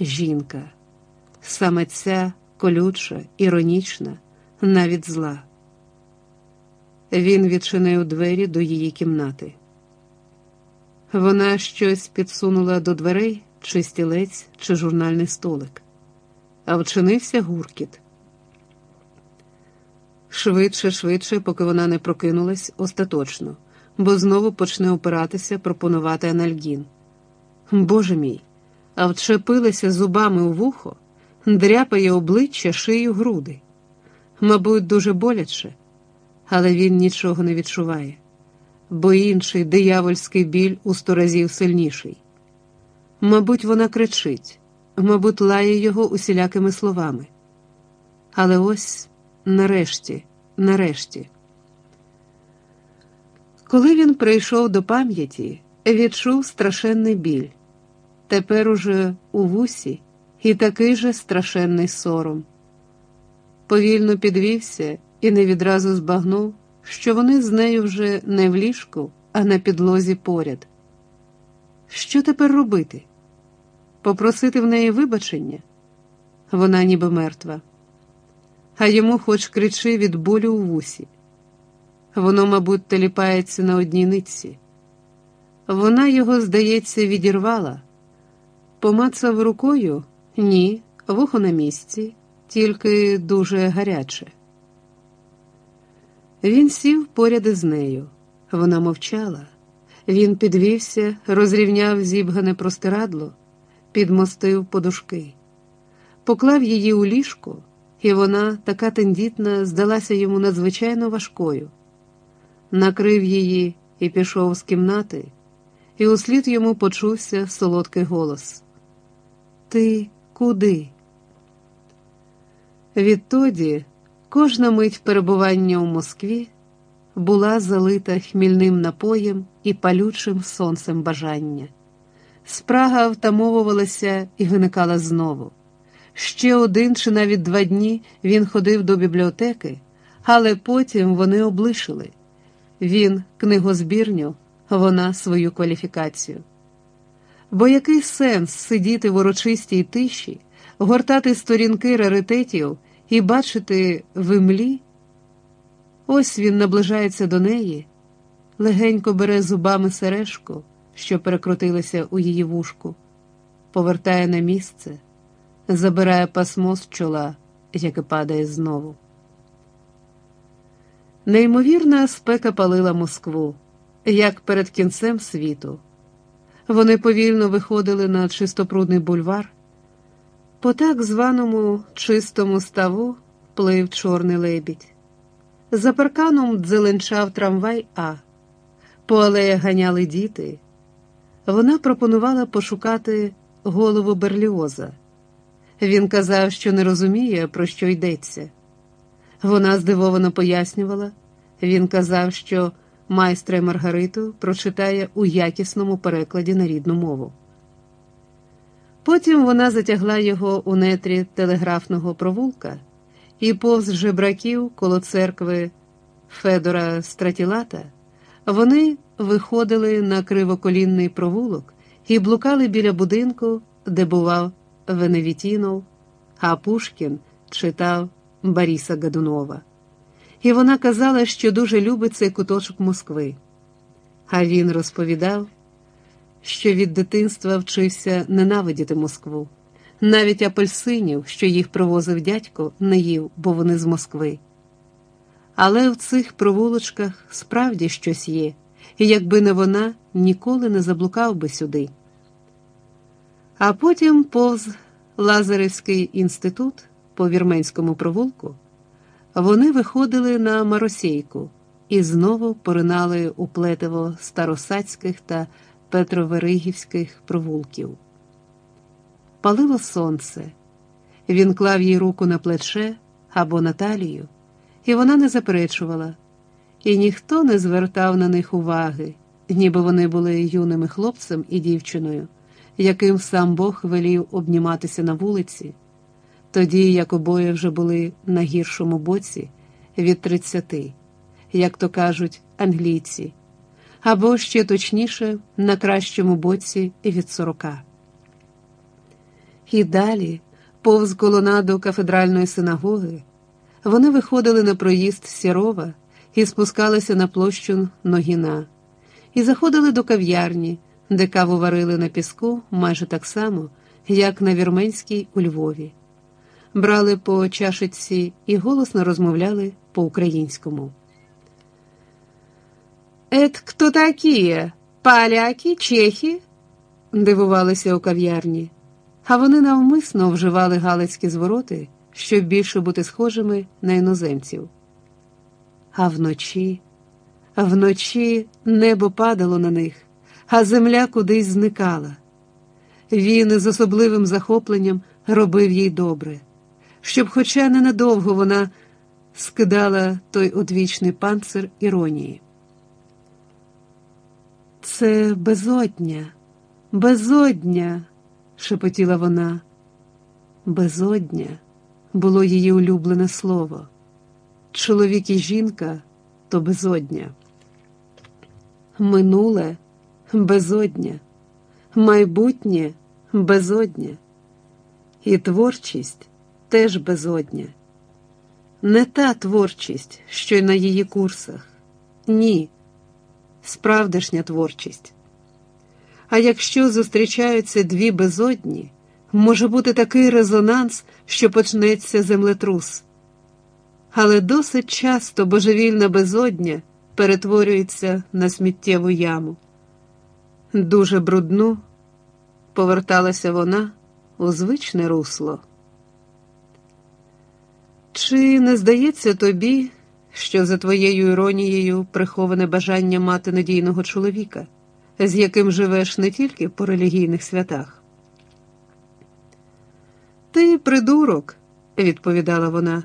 жінка, саме ця колюча, іронічна, навіть зла. Він відчинив двері до її кімнати. Вона щось підсунула до дверей, чи стілець, чи журнальний столик, а вчинився гуркіт. Швидше, швидше, поки вона не прокинулась остаточно, бо знову почне опиратися, пропонувати анальгін. Боже мій, а вчепилася зубами у вухо, дряпає обличчя, шию груди. Мабуть, дуже боляче, але він нічого не відчуває, бо інший диявольський біль у сто разів сильніший. Мабуть, вона кричить, мабуть, лає його усілякими словами. Але ось нарешті, нарешті. Коли він прийшов до пам'яті, відчув страшенний біль. Тепер уже у вусі і такий же страшенний сором. Повільно підвівся і не відразу збагнув, що вони з нею вже не в ліжку, а на підлозі поряд. Що тепер робити? Попросити в неї вибачення? Вона ніби мертва, а йому хоч кричи від болю у вусі. Воно, мабуть, теліпається на одній нитці. Вона його, здається, відірвала. Помацав рукою ні, вухо на місці, тільки дуже гаряче. Він сів поряд із нею. Вона мовчала. Він підвівся, розрівняв зібгане простирадло, підмостив подушки, поклав її у ліжко, і вона, така тендітна, здалася йому надзвичайно важкою. Накрив її і пішов з кімнати, і услід йому почувся солодкий голос. Ти куди? Відтоді кожна мить перебування у Москві була залита хмільним напоєм і палючим сонцем бажання. Спрага втамовувалася і виникала знову. Ще один чи навіть два дні він ходив до бібліотеки, але потім вони облишили. Він книгозбірню, вона свою кваліфікацію. Бо який сенс сидіти в урочистій тиші, гортати сторінки раритетів і бачити в імлі? Ось він наближається до неї, легенько бере зубами сережку, що перекрутилася у її вушку, повертає на місце, забирає пасмо з чола, яке падає знову. Неймовірна спека палила Москву, як перед кінцем світу. Вони повільно виходили на чистопрудний бульвар. По так званому чистому ставу плив чорний лебідь. За парканом дзеленчав трамвай А, по алеях ганяли діти. Вона пропонувала пошукати голову Берліоза. Він казав, що не розуміє, про що йдеться. Вона здивовано пояснювала. Він казав, що майстра Маргариту прочитає у якісному перекладі на рідну мову. Потім вона затягла його у нетрі телеграфного провулка і повз жебраків коло церкви Федора Стратілата вони виходили на кривоколінний провулок і блукали біля будинку, де бував Веневітінов, а Пушкін читав Бориса Гадунова і вона казала, що дуже любить цей куточок Москви. А він розповідав, що від дитинства вчився ненавидіти Москву, навіть апельсинів, що їх привозив дядько, не їв, бо вони з Москви. Але в цих провулочках справді щось є, і якби не вона, ніколи не заблукав би сюди. А потім повз Лазаревський інститут по вірменському провулку. Вони виходили на Маросійку і знову поринали у плетиво старосацьких та петроверигівських провулків. Палило сонце. Він клав їй руку на плече або на талію, і вона не заперечувала, і ніхто не звертав на них уваги, ніби вони були юними хлопцем і дівчиною, яким сам Бог велів обніматися на вулиці тоді як обоє вже були на гіршому боці від тридцяти, як то кажуть англійці, або ще точніше на кращому боці від сорока. І далі, повз колонаду кафедральної синагоги, вони виходили на проїзд Сірова і спускалися на площу Ногіна, і заходили до кав'ярні, де каву варили на піску майже так само, як на Вірменській у Львові. Брали по чашиці і голосно розмовляли по-українському. Ет хто такі? Поляки, чехи? дивувалися у кав'ярні, а вони навмисно вживали галицькі звороти, щоб більше бути схожими на іноземців. А вночі, вночі небо падало на них, а земля кудись зникала. Він з особливим захопленням робив їй добре, щоб, хоча ненадовго вона скидала той одвічний панцир іронії. Це безодня, безодня, шепотіла вона. Безодня було її улюблене слово. Чоловік і жінка то безодня. Минуле безодня, майбутнє безодня, і творчість теж безодня. Не та творчість, що й на її курсах. Ні справдешня творчість. А якщо зустрічаються дві безодні, може бути такий резонанс, що почнеться землетрус. Але досить часто божевільна безодня перетворюється на сміттєву яму. Дуже брудну поверталася вона у звичне русло. Чи не здається тобі, що за твоєю іронією приховане бажання мати надійного чоловіка, з яким живеш не тільки по релігійних святах. Ти придурок, відповідала вона.